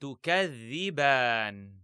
تكذبان.